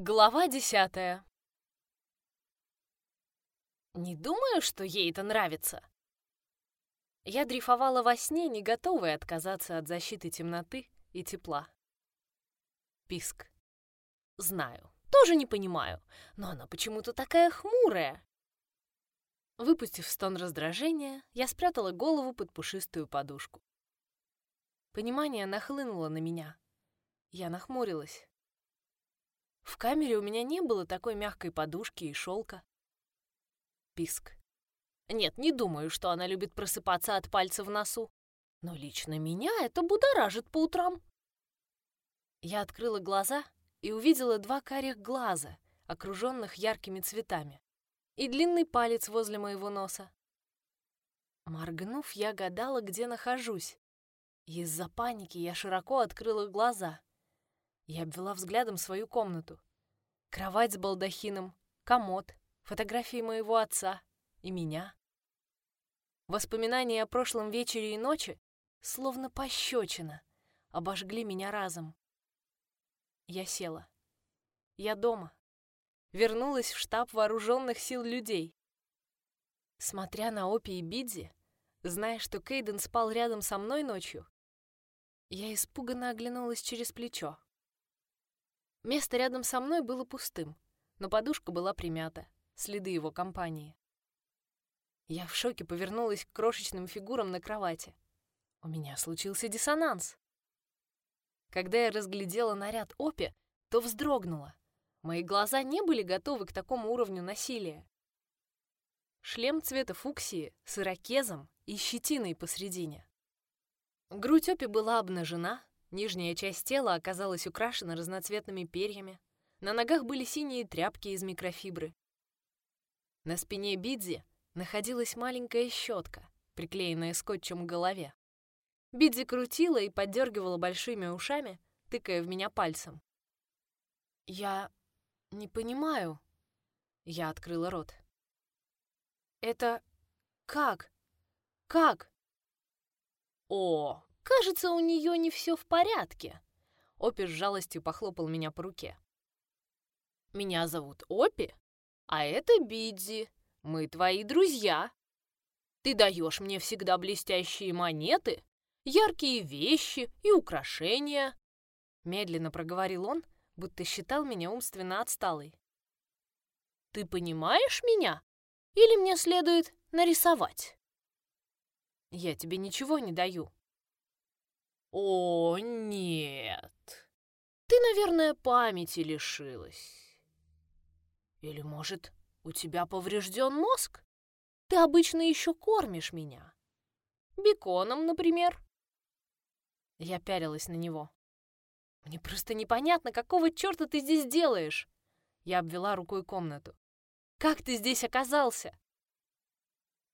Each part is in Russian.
Глава десятая. Не думаю, что ей это нравится. Я дрейфовала во сне, не готовая отказаться от защиты темноты и тепла. Писк. Знаю. Тоже не понимаю, но она почему-то такая хмурая. Выпустив стон раздражения, я спрятала голову под пушистую подушку. Понимание нахлынуло на меня. Я нахмурилась. В камере у меня не было такой мягкой подушки и шелка. Писк. Нет, не думаю, что она любит просыпаться от пальца в носу. Но лично меня это будоражит по утрам. Я открыла глаза и увидела два карих глаза, окруженных яркими цветами, и длинный палец возле моего носа. Моргнув, я гадала, где нахожусь. Из-за паники я широко открыла глаза. Я обвела взглядом свою комнату. Кровать с балдахином, комод, фотографии моего отца и меня. Воспоминания о прошлом вечере и ночи, словно пощечина, обожгли меня разом. Я села. Я дома. Вернулась в штаб вооруженных сил людей. Смотря на Опи и Бидзи, зная, что Кейден спал рядом со мной ночью, я испуганно оглянулась через плечо. Место рядом со мной было пустым, но подушка была примята, следы его компании. Я в шоке повернулась к крошечным фигурам на кровати. У меня случился диссонанс. Когда я разглядела наряд Опи, то вздрогнула. Мои глаза не были готовы к такому уровню насилия. Шлем цвета фуксии с ирокезом и щетиной посредине. Грудь Опи была обнажена, Нижняя часть тела оказалась украшена разноцветными перьями. На ногах были синие тряпки из микрофибры. На спине Бидзи находилась маленькая щетка, приклеенная скотчем к голове. Бидзи крутила и поддергивала большими ушами, тыкая в меня пальцем. «Я не понимаю». Я открыла рот. «Это как? Как?» «О, Кажется, у нее не все в порядке. Опи с жалостью похлопал меня по руке. Меня зовут Опи, а это Бидзи. Мы твои друзья. Ты даешь мне всегда блестящие монеты, яркие вещи и украшения. Медленно проговорил он, будто считал меня умственно отсталой. Ты понимаешь меня? Или мне следует нарисовать? Я тебе ничего не даю, «О, нет! Ты, наверное, памяти лишилась. Или, может, у тебя поврежден мозг? Ты обычно еще кормишь меня. Беконом, например». Я пялилась на него. «Мне просто непонятно, какого черта ты здесь делаешь?» Я обвела рукой комнату. «Как ты здесь оказался?»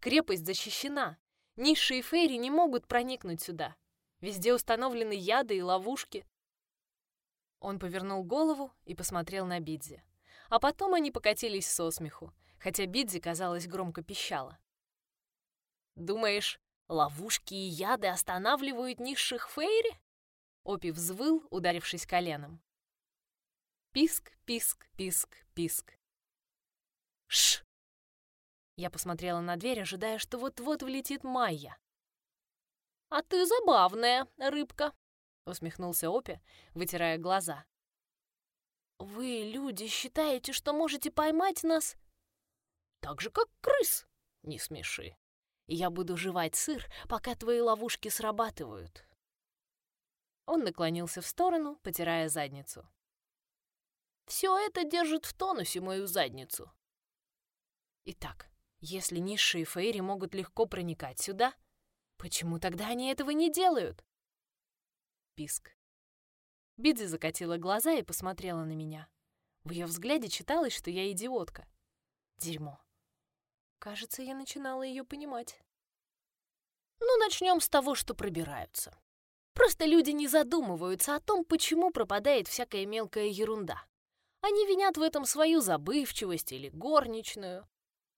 «Крепость защищена. Низшие фейри не могут проникнуть сюда. Везде установлены яды и ловушки. Он повернул голову и посмотрел на Бидзи. А потом они покатились со смеху, хотя Бидзи, казалось, громко пищала. «Думаешь, ловушки и яды останавливают низших фейри?» Опи взвыл, ударившись коленом. Писк, писк, писк, писк. Ш! Я посмотрела на дверь, ожидая, что вот-вот влетит Майя. «А ты забавная, рыбка», — усмехнулся Опи, вытирая глаза. «Вы, люди, считаете, что можете поймать нас?» «Так же, как крыс. Не смеши. Я буду жевать сыр, пока твои ловушки срабатывают». Он наклонился в сторону, потирая задницу. «Все это держит в тонусе мою задницу». Итак, если низшие фейри могут легко проникать сюда, Почему тогда они этого не делают? Писк. Бидзи закатила глаза и посмотрела на меня. В ее взгляде читалось, что я идиотка. Дерьмо. Кажется, я начинала ее понимать. Ну, начнем с того, что пробираются. Просто люди не задумываются о том, почему пропадает всякая мелкая ерунда. Они винят в этом свою забывчивость или горничную.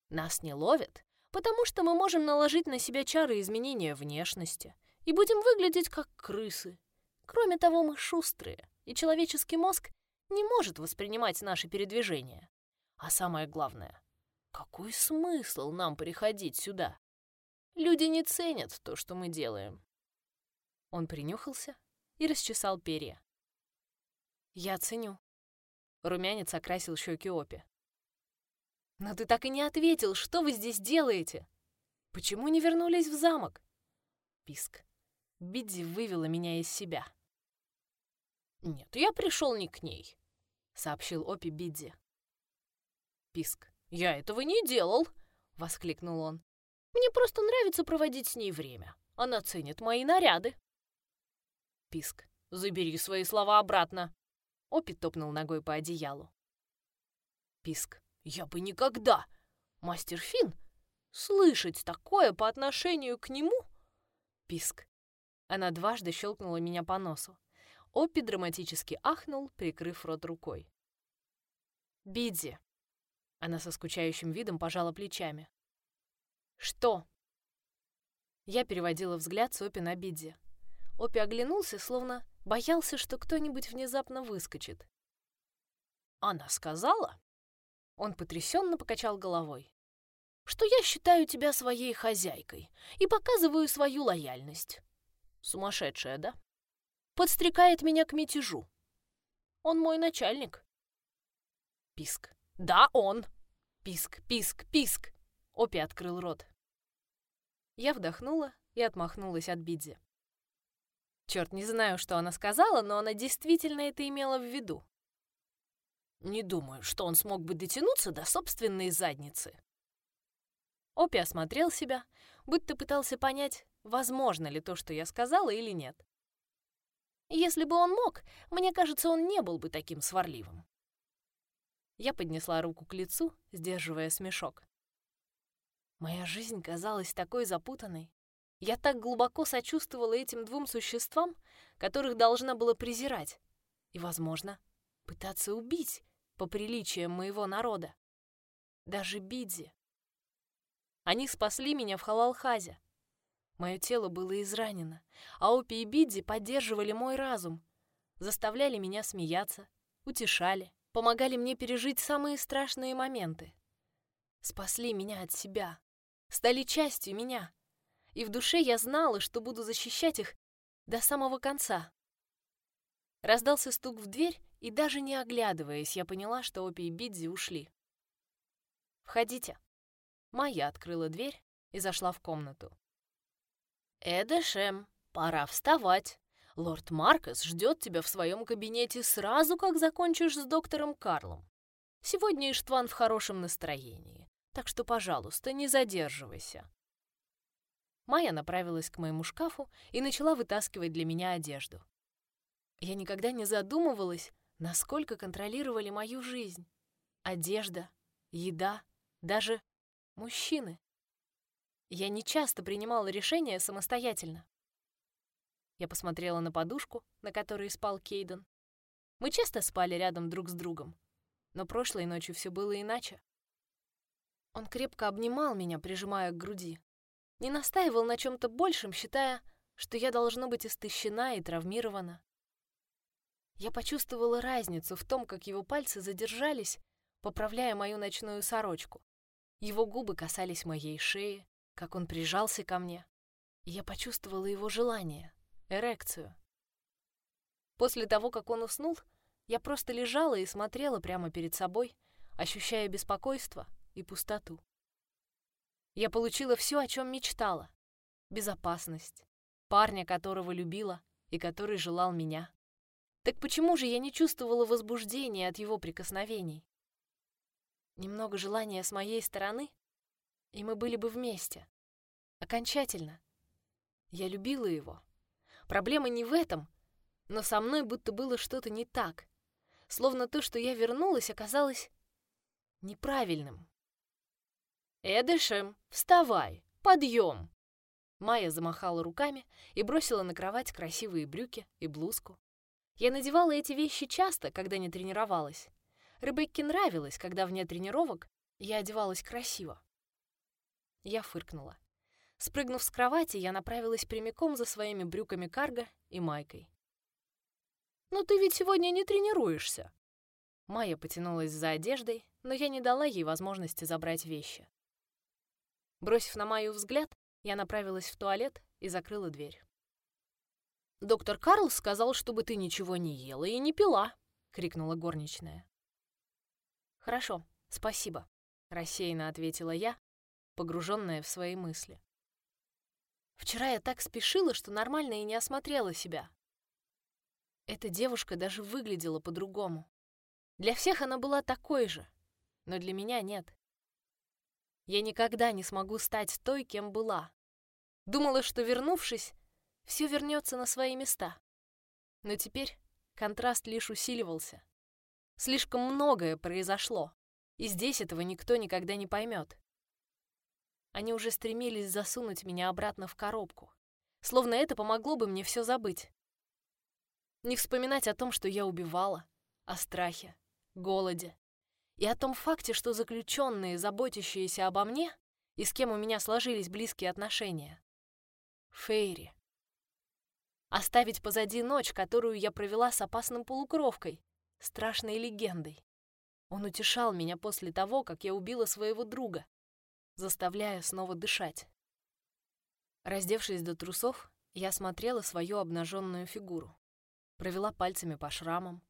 Нас не ловят, потому что мы можем наложить на себя чары изменения внешности и будем выглядеть как крысы. Кроме того, мы шустрые, и человеческий мозг не может воспринимать наши передвижения. А самое главное, какой смысл нам приходить сюда? Люди не ценят то, что мы делаем. Он принюхался и расчесал перья. Я ценю. Румянец окрасил щеки Опи. Но ты так и не ответил, что вы здесь делаете? Почему не вернулись в замок? Писк. Бидди вывела меня из себя. «Нет, я пришел не к ней», — сообщил Опи Бидди. Писк. «Я этого не делал!» — воскликнул он. «Мне просто нравится проводить с ней время. Она ценит мои наряды». Писк. «Забери свои слова обратно!» Опи топнул ногой по одеялу. Писк. «Я бы никогда! Мастер Фин, слышать такое по отношению к нему?» Писк. Она дважды щелкнула меня по носу. Оппи драматически ахнул, прикрыв рот рукой. «Бидзи!» Она со скучающим видом пожала плечами. «Что?» Я переводила взгляд с Опи на Бидзи. Опи оглянулся, словно боялся, что кто-нибудь внезапно выскочит. «Она сказала?» Он потрясенно покачал головой. «Что я считаю тебя своей хозяйкой и показываю свою лояльность. Сумасшедшая, да? Подстрекает меня к мятежу. Он мой начальник». Писк. «Да, он!» Писк, писк, писк. Опи открыл рот. Я вдохнула и отмахнулась от Бидзи. Черт, не знаю, что она сказала, но она действительно это имела в виду. Не думаю, что он смог бы дотянуться до собственной задницы. Опи осмотрел себя, будто пытался понять, возможно ли то, что я сказала, или нет. Если бы он мог, мне кажется, он не был бы таким сварливым. Я поднесла руку к лицу, сдерживая смешок. Моя жизнь казалась такой запутанной. Я так глубоко сочувствовала этим двум существам, которых должна была презирать и, возможно, пытаться убить по приличиям моего народа. Даже Бидзи. Они спасли меня в Халалхазе. Мое тело было изранено, а Опи и Бидзи поддерживали мой разум, заставляли меня смеяться, утешали, помогали мне пережить самые страшные моменты. Спасли меня от себя, стали частью меня. И в душе я знала, что буду защищать их до самого конца. Раздался стук в дверь, и даже не оглядываясь, я поняла, что Опи и Бидзи ушли. «Входите». Майя открыла дверь и зашла в комнату. «Эдэшем, пора вставать. Лорд Маркос ждет тебя в своем кабинете сразу, как закончишь с доктором Карлом. Сегодня Иштван в хорошем настроении, так что, пожалуйста, не задерживайся». Майя направилась к моему шкафу и начала вытаскивать для меня одежду. Я никогда не задумывалась, насколько контролировали мою жизнь. Одежда, еда, даже мужчины. Я не часто принимала решения самостоятельно. Я посмотрела на подушку, на которой спал Кейден. Мы часто спали рядом друг с другом, но прошлой ночью все было иначе. Он крепко обнимал меня, прижимая к груди. Не настаивал на чем-то большем, считая, что я должна быть истощена и травмирована. Я почувствовала разницу в том, как его пальцы задержались, поправляя мою ночную сорочку. Его губы касались моей шеи, как он прижался ко мне. Я почувствовала его желание, эрекцию. После того, как он уснул, я просто лежала и смотрела прямо перед собой, ощущая беспокойство и пустоту. Я получила все, о чем мечтала. Безопасность, парня, которого любила и который желал меня. Так почему же я не чувствовала возбуждения от его прикосновений? Немного желания с моей стороны, и мы были бы вместе. Окончательно. Я любила его. Проблема не в этом, но со мной будто было что-то не так. Словно то, что я вернулась, оказалось неправильным. «Эдышем, вставай! Подъем!» Майя замахала руками и бросила на кровать красивые брюки и блузку. Я надевала эти вещи часто, когда не тренировалась. Ребекке нравилось, когда вне тренировок я одевалась красиво. Я фыркнула. Спрыгнув с кровати, я направилась прямиком за своими брюками карго и майкой. «Но ты ведь сегодня не тренируешься», Майя потянулась за одеждой, но я не дала ей возможности забрать вещи. Бросив на Майю взгляд, я направилась в туалет и закрыла дверь. «Доктор Карл сказал, чтобы ты ничего не ела и не пила», — крикнула горничная. «Хорошо, спасибо», — рассеянно ответила я, погруженная в свои мысли. Вчера я так спешила, что нормально и не осмотрела себя. Эта девушка даже выглядела по-другому. Для всех она была такой же, но для меня нет. Я никогда не смогу стать той, кем была. Думала, что, вернувшись, все вернется на свои места. Но теперь контраст лишь усиливался. Слишком многое произошло, и здесь этого никто никогда не поймет. Они уже стремились засунуть меня обратно в коробку, словно это помогло бы мне все забыть. Не вспоминать о том, что я убивала, о страхе, голоде и о том факте, что заключенные, заботящиеся обо мне и с кем у меня сложились близкие отношения. Фейри. Оставить позади ночь, которую я провела с опасным полукровкой, страшной легендой. Он утешал меня после того, как я убила своего друга, заставляя снова дышать. Раздевшись до трусов, я смотрела свою обнаженную фигуру. Провела пальцами по шрамам.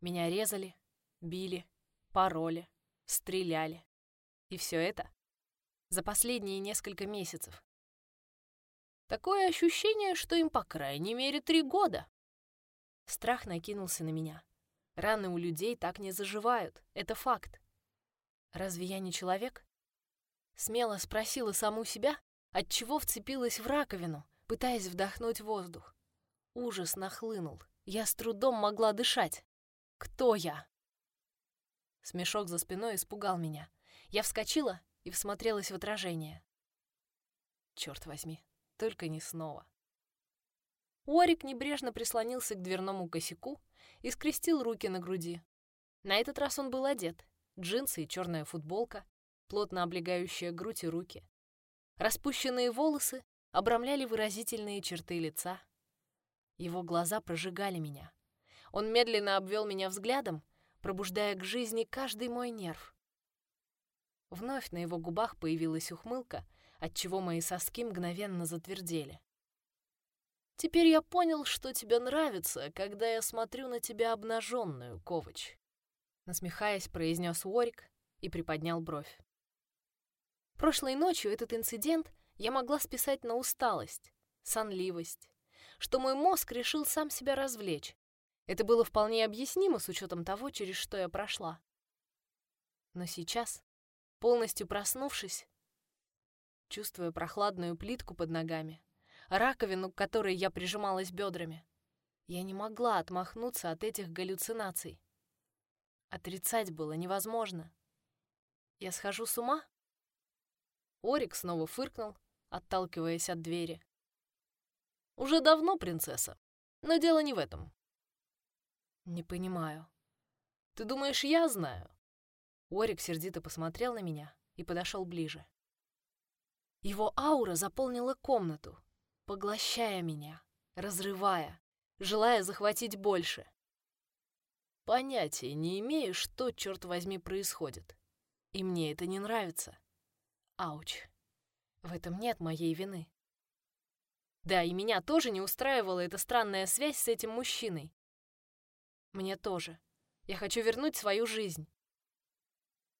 Меня резали, били, пароли, стреляли. И все это за последние несколько месяцев. Такое ощущение, что им по крайней мере три года. Страх накинулся на меня. Раны у людей так не заживают, это факт. Разве я не человек? Смело спросила саму себя, отчего вцепилась в раковину, пытаясь вдохнуть воздух. Ужас нахлынул. Я с трудом могла дышать. Кто я? Смешок за спиной испугал меня. Я вскочила и всмотрелась в отражение. Черт возьми, только не снова. Уорик небрежно прислонился к дверному косяку и скрестил руки на груди. На этот раз он был одет. Джинсы и черная футболка, плотно облегающая грудь и руки. Распущенные волосы обрамляли выразительные черты лица. Его глаза прожигали меня. Он медленно обвел меня взглядом, пробуждая к жизни каждый мой нерв. Вновь на его губах появилась ухмылка, отчего мои соски мгновенно затвердели. «Теперь я понял, что тебе нравится, когда я смотрю на тебя обнаженную, Ковач», насмехаясь, произнес Уорик и приподнял бровь. Прошлой ночью этот инцидент я могла списать на усталость, сонливость, что мой мозг решил сам себя развлечь. Это было вполне объяснимо с учетом того, через что я прошла. Но сейчас, полностью проснувшись, чувствуя прохладную плитку под ногами, раковину, к которой я прижималась бедрами, я не могла отмахнуться от этих галлюцинаций. Отрицать было невозможно. Я схожу с ума? Орик снова фыркнул, отталкиваясь от двери. «Уже давно, принцесса, но дело не в этом». «Не понимаю. Ты думаешь, я знаю?» Орик сердито посмотрел на меня и подошел ближе. Его аура заполнила комнату, поглощая меня, разрывая, желая захватить больше. Понятия не имею, что, черт возьми, происходит. И мне это не нравится. Ауч. В этом нет моей вины. Да, и меня тоже не устраивала эта странная связь с этим мужчиной. Мне тоже. Я хочу вернуть свою жизнь.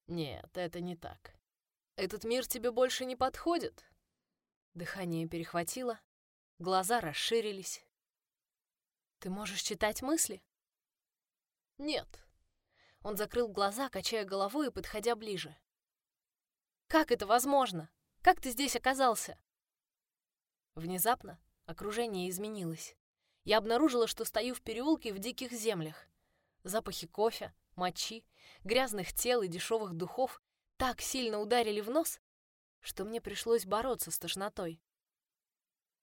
Нет, это не так. Этот мир тебе больше не подходит. Дыхание перехватило, глаза расширились. Ты можешь читать мысли? Нет. Он закрыл глаза, качая головой и подходя ближе. Как это возможно? Как ты здесь оказался?» Внезапно окружение изменилось. Я обнаружила, что стою в переулке в диких землях. Запахи кофе, мочи, грязных тел и дешевых духов так сильно ударили в нос, что мне пришлось бороться с тошнотой.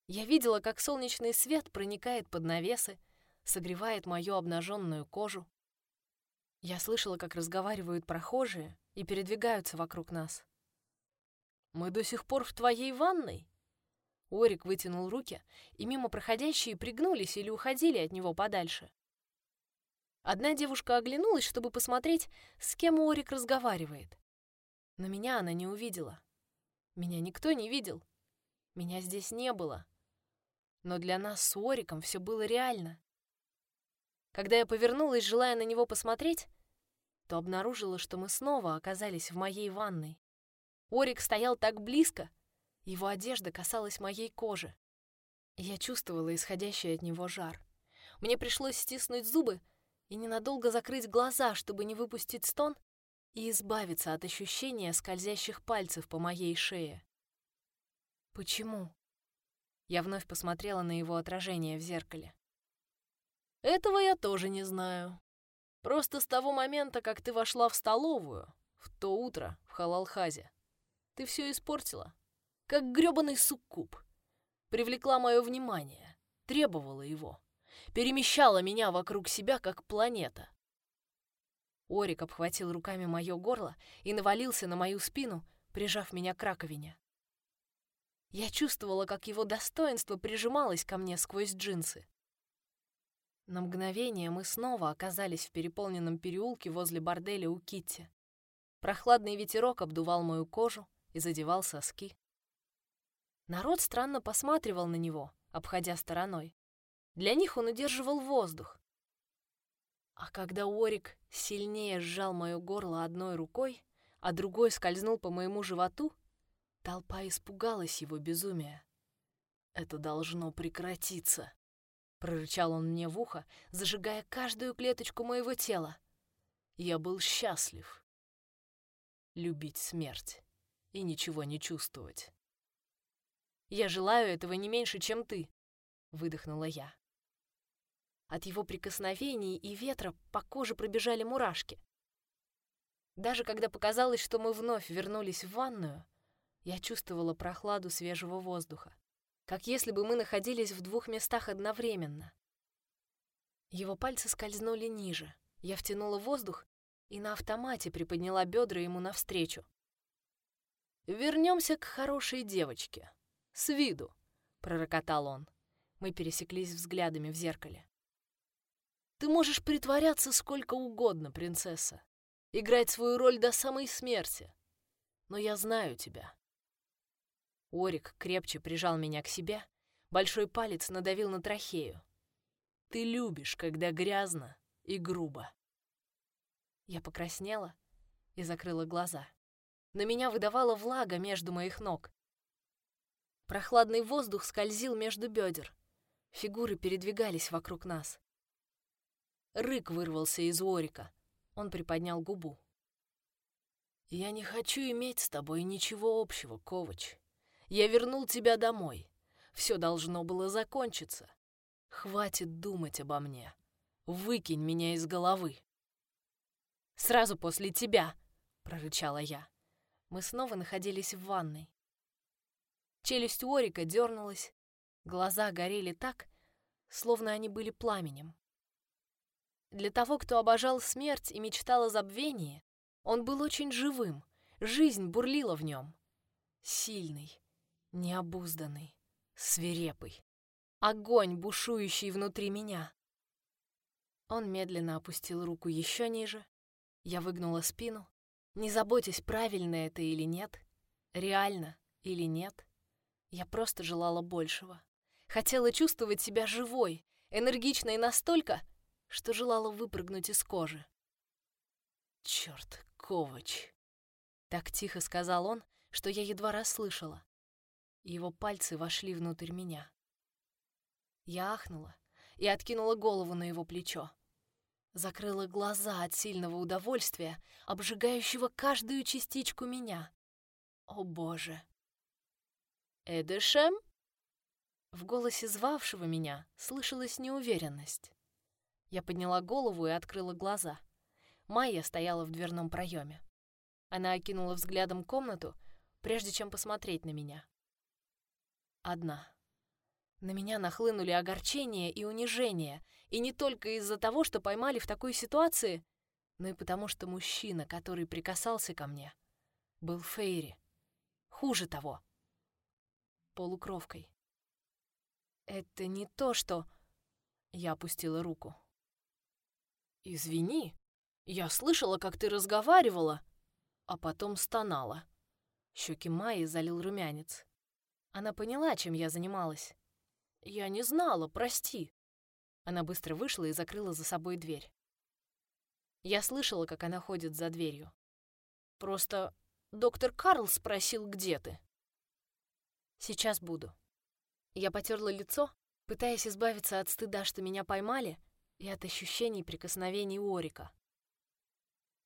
Я видела, как солнечный свет проникает под навесы, согревает мою обнаженную кожу. Я слышала, как разговаривают прохожие и передвигаются вокруг нас. Мы до сих пор в твоей ванной?» Орик вытянул руки, и мимо проходящие пригнулись или уходили от него подальше. Одна девушка оглянулась, чтобы посмотреть, с кем Орик разговаривает. Но меня она не увидела. Меня никто не видел. Меня здесь не было. Но для нас с Ориком все было реально. Когда я повернулась, желая на него посмотреть, то обнаружила, что мы снова оказались в моей ванной. Орик стоял так близко, его одежда касалась моей кожи. Я чувствовала исходящий от него жар. Мне пришлось стиснуть зубы и ненадолго закрыть глаза, чтобы не выпустить стон и избавиться от ощущения скользящих пальцев по моей шее. Почему? Я вновь посмотрела на его отражение в зеркале. Этого я тоже не знаю. Просто с того момента, как ты вошла в столовую, в то утро в Халалхазе, ты все испортила, как грёбаный суккуб. Привлекла мое внимание, требовала его, перемещала меня вокруг себя, как планета. Орик обхватил руками мое горло и навалился на мою спину, прижав меня к раковине. Я чувствовала, как его достоинство прижималось ко мне сквозь джинсы. На мгновение мы снова оказались в переполненном переулке возле борделя у Китти. Прохладный ветерок обдувал мою кожу и задевал соски. Народ странно посматривал на него, обходя стороной. Для них он удерживал воздух. А когда Орик сильнее сжал мое горло одной рукой, а другой скользнул по моему животу, толпа испугалась его безумия. «Это должно прекратиться», Прорычал он мне в ухо, зажигая каждую клеточку моего тела. Я был счастлив. Любить смерть и ничего не чувствовать. «Я желаю этого не меньше, чем ты», — выдохнула я. От его прикосновений и ветра по коже пробежали мурашки. Даже когда показалось, что мы вновь вернулись в ванную, я чувствовала прохладу свежего воздуха как если бы мы находились в двух местах одновременно. Его пальцы скользнули ниже. Я втянула воздух и на автомате приподняла бедра ему навстречу. Вернемся к хорошей девочке. С виду, пророкотал он. Мы пересеклись взглядами в зеркале. Ты можешь притворяться сколько угодно, принцесса, играть свою роль до самой смерти. Но я знаю тебя. Орик крепче прижал меня к себе, большой палец надавил на трахею. «Ты любишь, когда грязно и грубо». Я покраснела и закрыла глаза. На меня выдавала влага между моих ног. Прохладный воздух скользил между бедер. Фигуры передвигались вокруг нас. Рык вырвался из Орика. Он приподнял губу. «Я не хочу иметь с тобой ничего общего, Ковач. Я вернул тебя домой. Все должно было закончиться. Хватит думать обо мне. Выкинь меня из головы. Сразу после тебя, прорычала я. Мы снова находились в ванной. Челюсть Орика дернулась, глаза горели так, словно они были пламенем. Для того, кто обожал смерть и мечтал о забвении, он был очень живым, жизнь бурлила в нем. Сильный, необузданный, свирепый. Огонь, бушующий внутри меня. Он медленно опустил руку еще ниже. Я выгнула спину, не заботясь, правильно это или нет, реально или нет. Я просто желала большего. Хотела чувствовать себя живой, энергичной настолько, что желала выпрыгнуть из кожи. «Чёрт, Ковач!» Так тихо сказал он, что я едва расслышала. Его пальцы вошли внутрь меня. Я ахнула и откинула голову на его плечо. Закрыла глаза от сильного удовольствия, обжигающего каждую частичку меня. О боже! «Эдешем?» В голосе звавшего меня слышалась неуверенность. Я подняла голову и открыла глаза. Майя стояла в дверном проеме. Она окинула взглядом комнату, прежде чем посмотреть на меня одна. На меня нахлынули огорчение и унижение, и не только из-за того, что поймали в такой ситуации, но и потому, что мужчина, который прикасался ко мне, был Фейри. Хуже того, полукровкой. Это не то, что... Я опустила руку. «Извини, я слышала, как ты разговаривала, а потом стонала». Щеки Майи залил румянец. Она поняла, чем я занималась. «Я не знала, прости». Она быстро вышла и закрыла за собой дверь. Я слышала, как она ходит за дверью. Просто доктор Карл спросил, где ты. Сейчас буду. Я потерла лицо, пытаясь избавиться от стыда, что меня поймали, и от ощущений прикосновений Орика.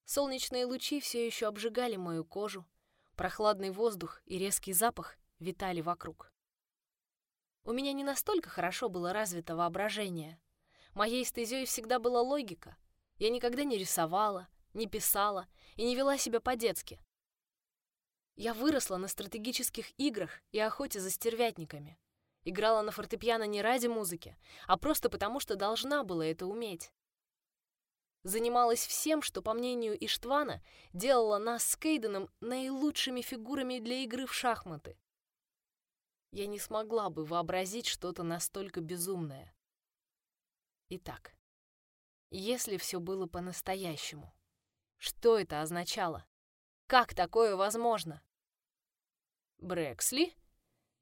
Солнечные лучи все еще обжигали мою кожу, прохладный воздух и резкий запах витали вокруг. У меня не настолько хорошо было развито воображение. Моей стезей всегда была логика. Я никогда не рисовала, не писала и не вела себя по-детски. Я выросла на стратегических играх и охоте за стервятниками. Играла на фортепиано не ради музыки, а просто потому, что должна была это уметь. Занималась всем, что, по мнению Иштвана, делала нас с Кейденом наилучшими фигурами для игры в шахматы. Я не смогла бы вообразить что-то настолько безумное. Итак, если все было по-настоящему, что это означало? Как такое возможно? Брэксли?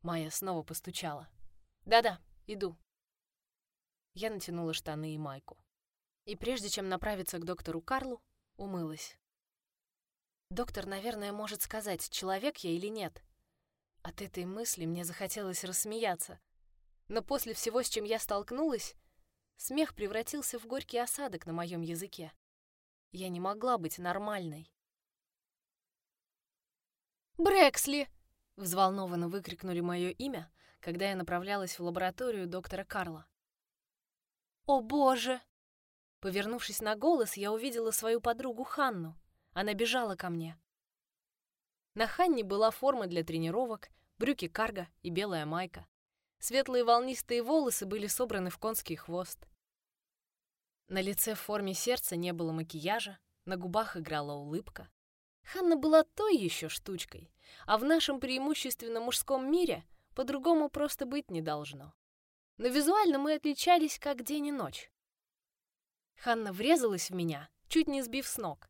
Майя снова постучала. Да-да, иду. Я натянула штаны и майку. И прежде чем направиться к доктору Карлу, умылась. Доктор, наверное, может сказать, человек я или нет. От этой мысли мне захотелось рассмеяться. Но после всего, с чем я столкнулась, смех превратился в горький осадок на моем языке. Я не могла быть нормальной. «Брэксли!» — взволнованно выкрикнули мое имя, когда я направлялась в лабораторию доктора Карла. «О, боже!» Повернувшись на голос, я увидела свою подругу Ханну. Она бежала ко мне. На Ханне была форма для тренировок, брюки карго и белая майка. Светлые волнистые волосы были собраны в конский хвост. На лице в форме сердца не было макияжа, на губах играла улыбка. Ханна была той еще штучкой, а в нашем преимущественно мужском мире по-другому просто быть не должно. Но визуально мы отличались как день и ночь. Ханна врезалась в меня, чуть не сбив с ног.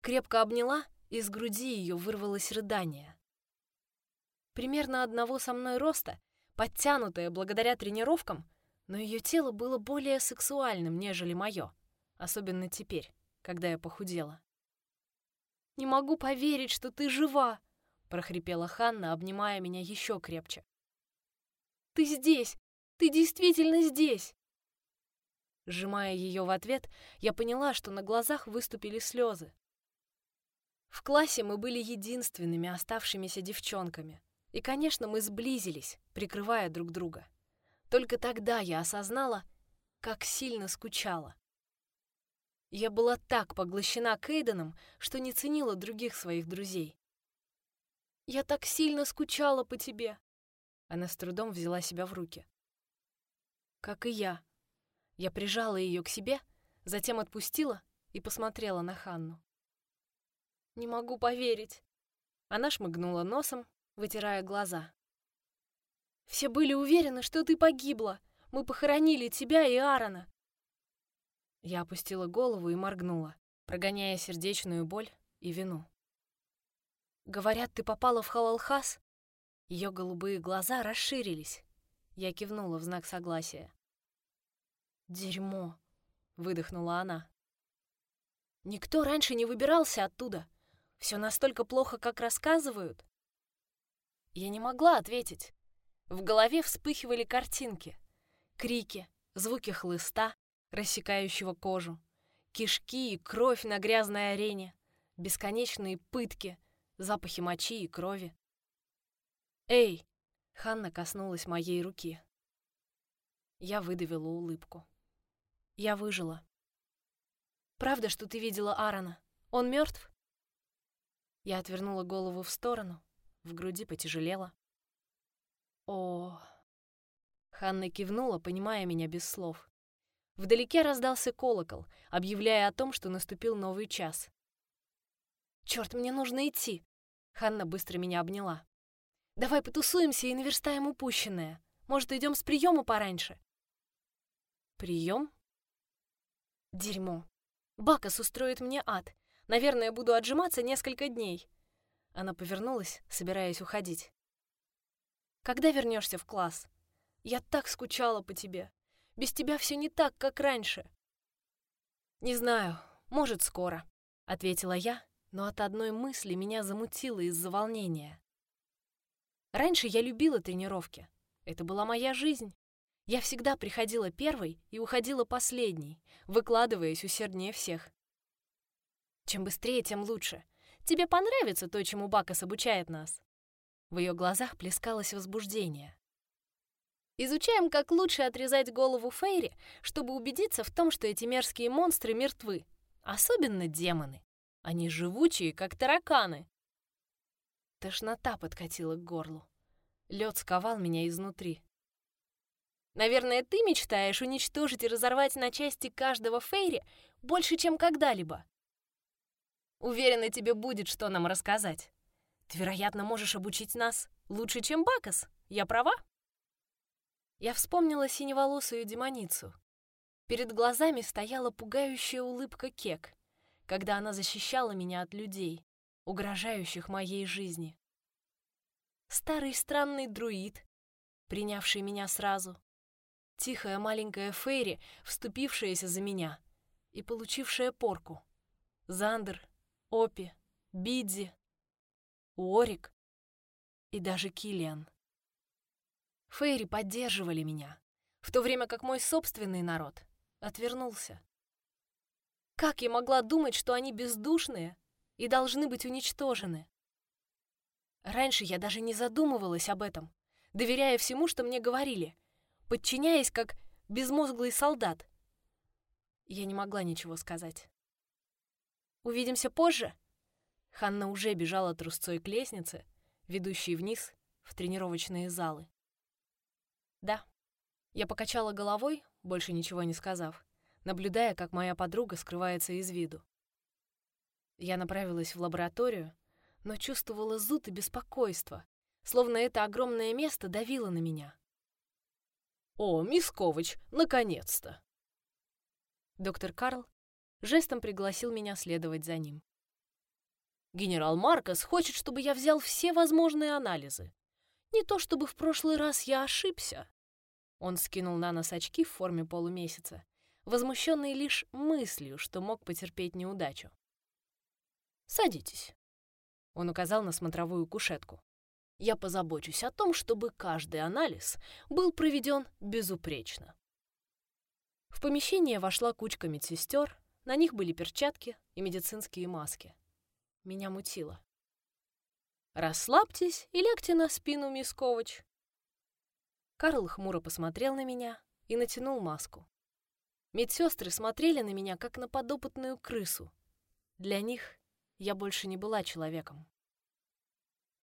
Крепко обняла, и с груди ее вырвалось рыдание. Примерно одного со мной роста, подтянутая благодаря тренировкам, но ее тело было более сексуальным, нежели мое, особенно теперь, когда я похудела. «Не могу поверить, что ты жива!» — прохрипела Ханна, обнимая меня еще крепче. «Ты здесь! Ты действительно здесь!» Сжимая ее в ответ, я поняла, что на глазах выступили слезы. В классе мы были единственными оставшимися девчонками. И, конечно, мы сблизились, прикрывая друг друга. Только тогда я осознала, как сильно скучала. Я была так поглощена Кейденом, что не ценила других своих друзей. «Я так сильно скучала по тебе!» Она с трудом взяла себя в руки. «Как и я», я прижала ее к себе, затем отпустила и посмотрела на Ханну. «Не могу поверить!» Она шмыгнула носом, вытирая глаза. «Все были уверены, что ты погибла. Мы похоронили тебя и Аарона». Я опустила голову и моргнула, прогоняя сердечную боль и вину. «Говорят, ты попала в Халалхас?» Ее голубые глаза расширились. Я кивнула в знак согласия. «Дерьмо!» — выдохнула она. «Никто раньше не выбирался оттуда. Все настолько плохо, как рассказывают». Я не могла ответить. В голове вспыхивали картинки. Крики, звуки хлыста, рассекающего кожу, кишки и кровь на грязной арене, бесконечные пытки, запахи мочи и крови. «Эй!» — Ханна коснулась моей руки. Я выдавила улыбку. Я выжила. Правда, что ты видела Аарона? Он мертв? Я отвернула голову в сторону, в груди потяжелело. О, Ханна кивнула, понимая меня без слов. Вдалеке раздался колокол, объявляя о том, что наступил новый час. Черт, мне нужно идти. Ханна быстро меня обняла. Давай потусуемся и наверстаем упущенное. Может, идем с приема пораньше? Прием? Дерьмо. Бакас устроит мне ад. Наверное, буду отжиматься несколько дней. Она повернулась, собираясь уходить. Когда вернешься в класс? Я так скучала по тебе. Без тебя все не так, как раньше. Не знаю, может, скоро, ответила я, но от одной мысли меня замутило из-за волнения. Раньше я любила тренировки. Это была моя жизнь. Я всегда приходила первой и уходила последней, выкладываясь усерднее всех. Чем быстрее, тем лучше. Тебе понравится то, чему Бакас обучает нас. В ее глазах плескалось возбуждение. Изучаем, как лучше отрезать голову Фейри, чтобы убедиться в том, что эти мерзкие монстры мертвы. Особенно демоны. Они живучие, как тараканы. Тошнота подкатила к горлу. Лед сковал меня изнутри. Наверное, ты мечтаешь уничтожить и разорвать на части каждого Фейри больше, чем когда-либо. Уверена, тебе будет что нам рассказать. Ты, вероятно, можешь обучить нас лучше, чем Бакас. Я права? Я вспомнила синеволосую демоницу. Перед глазами стояла пугающая улыбка Кек, когда она защищала меня от людей, угрожающих моей жизни. Старый странный друид, принявший меня сразу, Тихая маленькая Фейри, вступившаяся за меня и получившая порку. Зандер, Опи, Бидзи, Уорик и даже Килиан. Фейри поддерживали меня, в то время как мой собственный народ отвернулся. Как я могла думать, что они бездушные и должны быть уничтожены? Раньше я даже не задумывалась об этом, доверяя всему, что мне говорили, подчиняясь как безмозглый солдат. Я не могла ничего сказать. «Увидимся позже?» Ханна уже бежала трусцой к лестнице, ведущей вниз в тренировочные залы. «Да». Я покачала головой, больше ничего не сказав, наблюдая, как моя подруга скрывается из виду. Я направилась в лабораторию, но чувствовала зуд и беспокойство, словно это огромное место давило на меня. «О, мисс наконец-то!» Доктор Карл жестом пригласил меня следовать за ним. «Генерал Маркос хочет, чтобы я взял все возможные анализы. Не то чтобы в прошлый раз я ошибся». Он скинул на нос очки в форме полумесяца, возмущенный лишь мыслью, что мог потерпеть неудачу. «Садитесь». Он указал на смотровую кушетку я позабочусь о том, чтобы каждый анализ был проведен безупречно. В помещение вошла кучка медсестер, на них были перчатки и медицинские маски. Меня мутило. «Расслабьтесь и лягте на спину, мисс Ковач». Карл хмуро посмотрел на меня и натянул маску. Медсестры смотрели на меня, как на подопытную крысу. Для них я больше не была человеком.